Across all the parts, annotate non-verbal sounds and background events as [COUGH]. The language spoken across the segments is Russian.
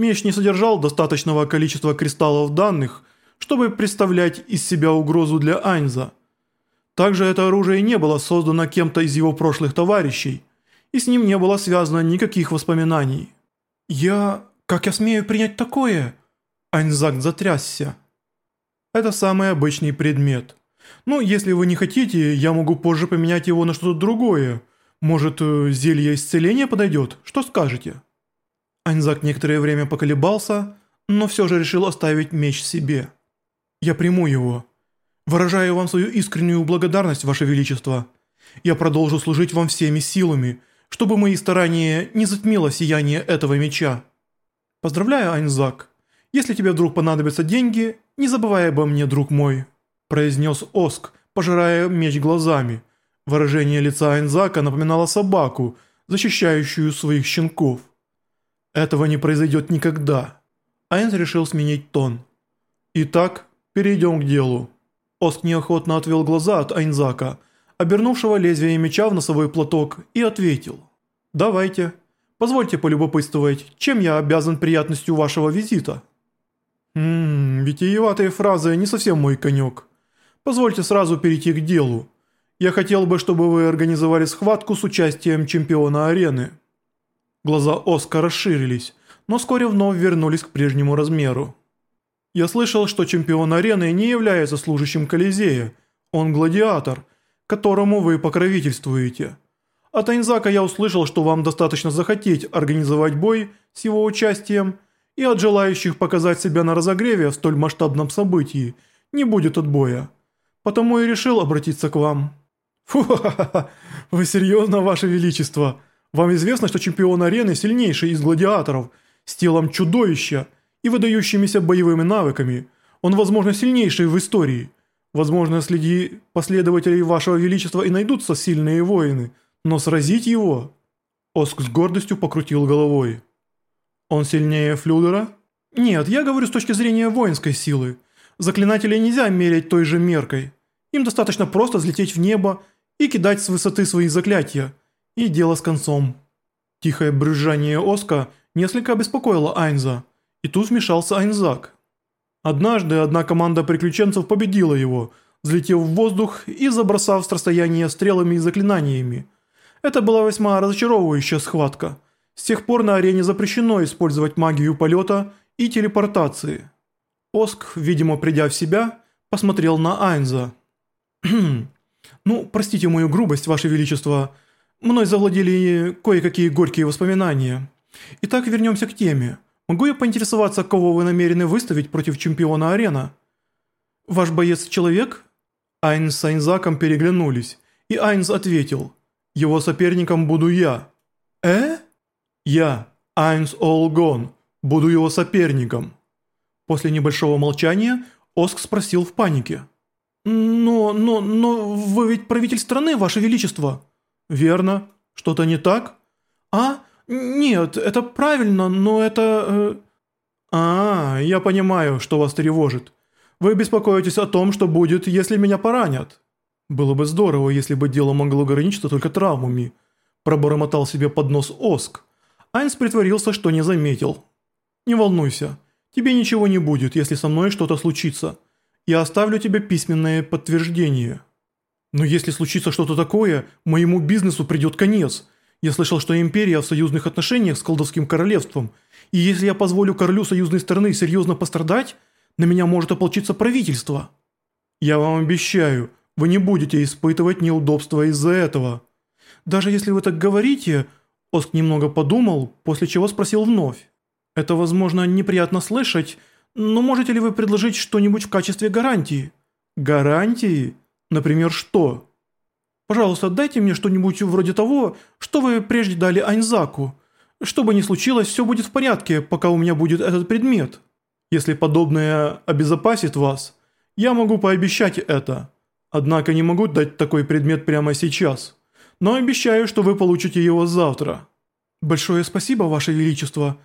Меч не содержал достаточного количества кристаллов данных, чтобы представлять из себя угрозу для Айнза. Также это оружие не было создано кем-то из его прошлых товарищей, и с ним не было связано никаких воспоминаний. «Я... как я смею принять такое?» Айнзак затрясся. «Это самый обычный предмет. Ну, если вы не хотите, я могу позже поменять его на что-то другое. Может, э, зелье исцеления подойдет? Что скажете?» Айнзак некоторое время поколебался, но все же решил оставить меч себе. «Я приму его. Выражаю вам свою искреннюю благодарность, Ваше Величество. Я продолжу служить вам всеми силами, чтобы мои старания не затмило сияние этого меча. Поздравляю, Айнзак. Если тебе вдруг понадобятся деньги, не забывай обо мне, друг мой», произнес Оск, пожирая меч глазами. Выражение лица Айнзака напоминало собаку, защищающую своих щенков. Этого не произойдет никогда. Айнз решил сменить тон. Итак, перейдем к делу. Оск неохотно отвел глаза от Айнзака, обернувшего лезвие меча в носовой платок, и ответил. «Давайте. Позвольте полюбопытствовать, чем я обязан приятностью вашего визита?» «Ммм, витиеватые фразы не совсем мой конек. Позвольте сразу перейти к делу. Я хотел бы, чтобы вы организовали схватку с участием чемпиона арены». Глаза Оска расширились, но вскоре вновь вернулись к прежнему размеру. «Я слышал, что чемпион арены не является служащим Колизея. Он гладиатор, которому вы покровительствуете. От Айнзака я услышал, что вам достаточно захотеть организовать бой с его участием, и от желающих показать себя на разогреве в столь масштабном событии не будет отбоя. Потому и решил обратиться к вам». «Фу, ха ха ха вы серьезно, ваше величество?» Вам известно, что чемпион арены сильнейший из гладиаторов, с телом чудовища и выдающимися боевыми навыками. Он, возможно, сильнейший в истории. Возможно, среди последователей вашего величества и найдутся сильные воины, но сразить его...» Оск с гордостью покрутил головой. «Он сильнее Флюдера?» «Нет, я говорю с точки зрения воинской силы. Заклинателей нельзя мерять той же меркой. Им достаточно просто взлететь в небо и кидать с высоты свои заклятия, и дело с концом. Тихое брюзжание Оска несколько обеспокоило Айнза, и тут вмешался Айнзак. Однажды одна команда приключенцев победила его, взлетев в воздух и забросав с расстояния стрелами и заклинаниями. Это была весьма разочаровывающая схватка. С тех пор на арене запрещено использовать магию полета и телепортации. Оск, видимо придя в себя, посмотрел на Айнза. «Ну, простите мою грубость, Ваше Величество», Мной завладели кое-какие горькие воспоминания. Итак, вернемся к теме. Могу я поинтересоваться, кого вы намерены выставить против чемпиона арена? Ваш боец-человек? Айнс с Айнзаком переглянулись, и Айнс ответил. Его соперником буду я. Э? Я, Айнс Олгон, буду его соперником. После небольшого молчания Оск спросил в панике. «Но, но, но вы ведь правитель страны, ваше величество!» «Верно. Что-то не так?» «А? Нет, это правильно, но это...» э... «А, я понимаю, что вас тревожит. Вы беспокоитесь о том, что будет, если меня поранят». «Было бы здорово, если бы дело могло ограничиться только травмами», пробормотал себе под нос Оск. Айнс притворился, что не заметил. «Не волнуйся, тебе ничего не будет, если со мной что-то случится. Я оставлю тебе письменное подтверждение». Но если случится что-то такое, моему бизнесу придет конец. Я слышал, что империя в союзных отношениях с колдовским королевством, и если я позволю королю союзной страны серьезно пострадать, на меня может ополчиться правительство. Я вам обещаю, вы не будете испытывать неудобства из-за этого. Даже если вы так говорите, Оск немного подумал, после чего спросил вновь. Это, возможно, неприятно слышать, но можете ли вы предложить что-нибудь в качестве гарантии? Гарантии? Например, что? Пожалуйста, дайте мне что-нибудь вроде того, что вы прежде дали Айнзаку. Что бы ни случилось, все будет в порядке, пока у меня будет этот предмет. Если подобное обезопасит вас, я могу пообещать это. Однако не могу дать такой предмет прямо сейчас. Но обещаю, что вы получите его завтра. Большое спасибо, Ваше Величество.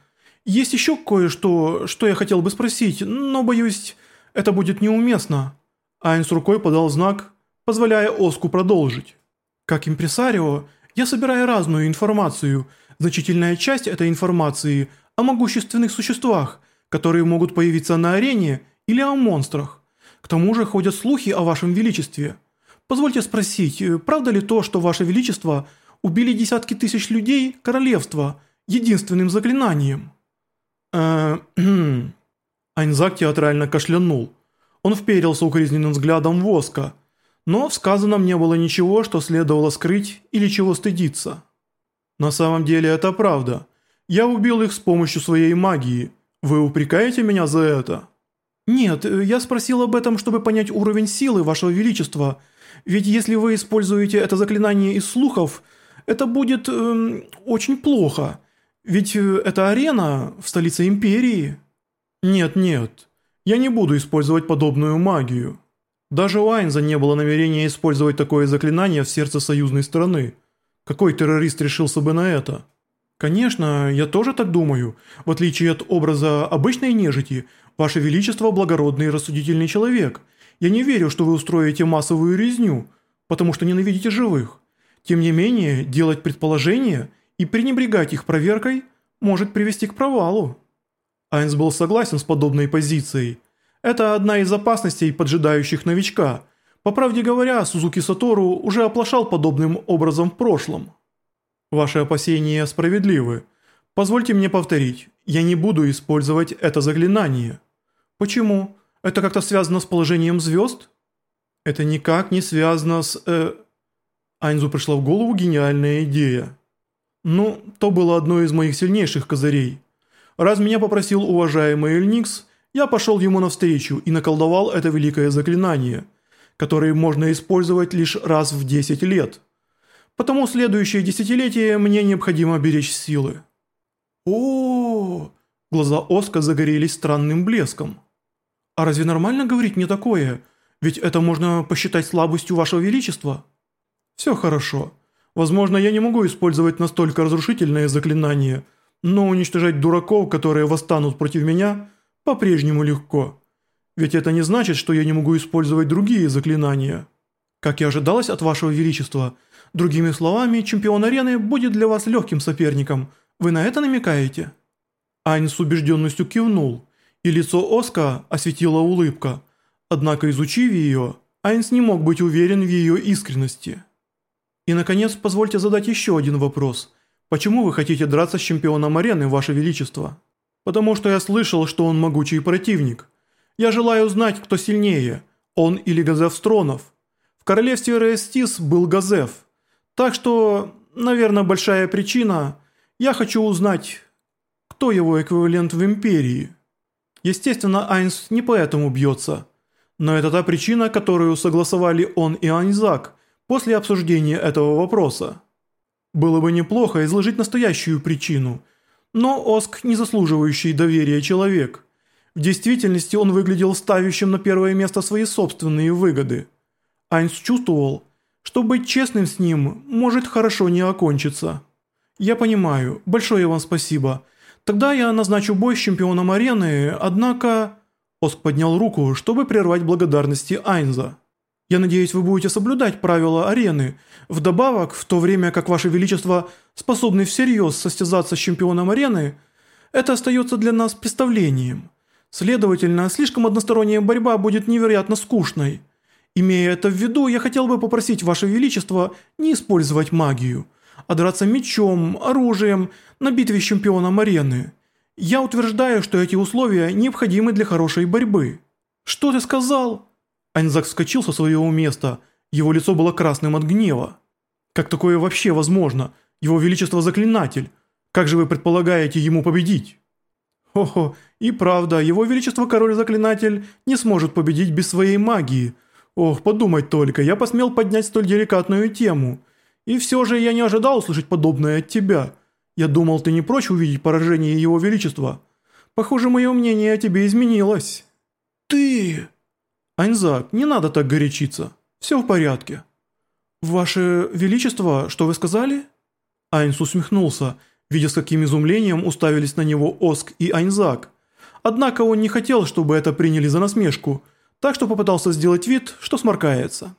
Есть еще кое-что, что я хотел бы спросить, но боюсь, это будет неуместно. Айнс рукой подал знак позволяя Оску продолжить. Как импресарио, я собираю разную информацию. Значительная часть этой информации о могущественных существах, которые могут появиться на арене, или о монстрах. К тому же ходят слухи о вашем величестве. Позвольте спросить, э, правда ли то, что ваше величество убили десятки тысяч людей королевства единственным заклинанием? Э, [CLEARS THROAT] Айнзак театрально кашлянул. Он вперился укоризненным взглядом в воска, но в сказанном не было ничего, что следовало скрыть или чего стыдиться. На самом деле это правда. Я убил их с помощью своей магии. Вы упрекаете меня за это? Нет, я спросил об этом, чтобы понять уровень силы вашего величества. Ведь если вы используете это заклинание из слухов, это будет э, очень плохо. Ведь э, это арена в столице империи. Нет, нет. Я не буду использовать подобную магию. Даже у Айнза не было намерения использовать такое заклинание в сердце союзной страны. Какой террорист решился бы на это? Конечно, я тоже так думаю. В отличие от образа обычной нежити, Ваше Величество благородный и рассудительный человек. Я не верю, что вы устроите массовую резню, потому что ненавидите живых. Тем не менее, делать предположения и пренебрегать их проверкой может привести к провалу. Айнс был согласен с подобной позицией. Это одна из опасностей, поджидающих новичка – по правде говоря, Сузуки Сатору уже оплошал подобным образом в прошлом. Ваши опасения справедливы. Позвольте мне повторить, я не буду использовать это заклинание. Почему? Это как-то связано с положением звезд? Это никак не связано с... Э... Айнзу пришла в голову гениальная идея. Ну, то было одно из моих сильнейших козырей. Раз меня попросил уважаемый Эльникс, я пошел ему навстречу и наколдовал это великое заклинание – которые можно использовать лишь раз в 10 лет. Потому следующее десятилетие мне необходимо беречь силы. О, Глаза Оска загорелись странным блеском. «А разве нормально говорить мне такое? Ведь это можно посчитать слабостью вашего величества?» «Все хорошо. Возможно, я не могу использовать настолько разрушительное заклинание, но уничтожать дураков, которые восстанут против меня, по-прежнему легко. Ведь это не значит, что я не могу использовать другие заклинания. Как и ожидалось от вашего величества. Другими словами, чемпион арены будет для вас легким соперником. Вы на это намекаете?» Айн с убежденностью кивнул, и лицо Оска осветила улыбка. Однако, изучив ее, Айнс не мог быть уверен в ее искренности. И, наконец, позвольте задать еще один вопрос. Почему вы хотите драться с чемпионом арены, ваше величество? Потому что я слышал, что он могучий противник. Я желаю узнать, кто сильнее, он или Газеф Стронов. В королевстве Рестис был Газеф. Так что, наверное, большая причина, я хочу узнать, кто его эквивалент в Империи. Естественно, Айнс не поэтому бьется. Но это та причина, которую согласовали он и Айнзак после обсуждения этого вопроса. Было бы неплохо изложить настоящую причину, но Оск не заслуживающий доверия человек. В действительности он выглядел ставящим на первое место свои собственные выгоды. Айнс чувствовал, что быть честным с ним может хорошо не окончиться. «Я понимаю. Большое вам спасибо. Тогда я назначу бой с чемпионом арены, однако...» Оск поднял руку, чтобы прервать благодарности Айнза. «Я надеюсь, вы будете соблюдать правила арены. Вдобавок, в то время как Ваше Величество способны всерьез состязаться с чемпионом арены, это остается для нас представлением». Следовательно, слишком односторонняя борьба будет невероятно скучной. Имея это в виду, я хотел бы попросить Ваше Величество не использовать магию, а драться мечом, оружием на битве с чемпионом арены. Я утверждаю, что эти условия необходимы для хорошей борьбы. Что ты сказал? Айнзак вскочил со своего места, его лицо было красным от гнева. Как такое вообще возможно? Его Величество заклинатель. Как же вы предполагаете ему победить? Хо-хо, и правда, его величество король-заклинатель не сможет победить без своей магии. Ох, подумать только, я посмел поднять столь деликатную тему. И все же я не ожидал услышать подобное от тебя. Я думал, ты не прочь увидеть поражение его величества. Похоже, мое мнение о тебе изменилось. Ты... Аньзак, не надо так горячиться. Все в порядке. Ваше величество, что вы сказали? Айнс усмехнулся видя с каким изумлением уставились на него Оск и Айнзак. Однако он не хотел, чтобы это приняли за насмешку, так что попытался сделать вид, что сморкается.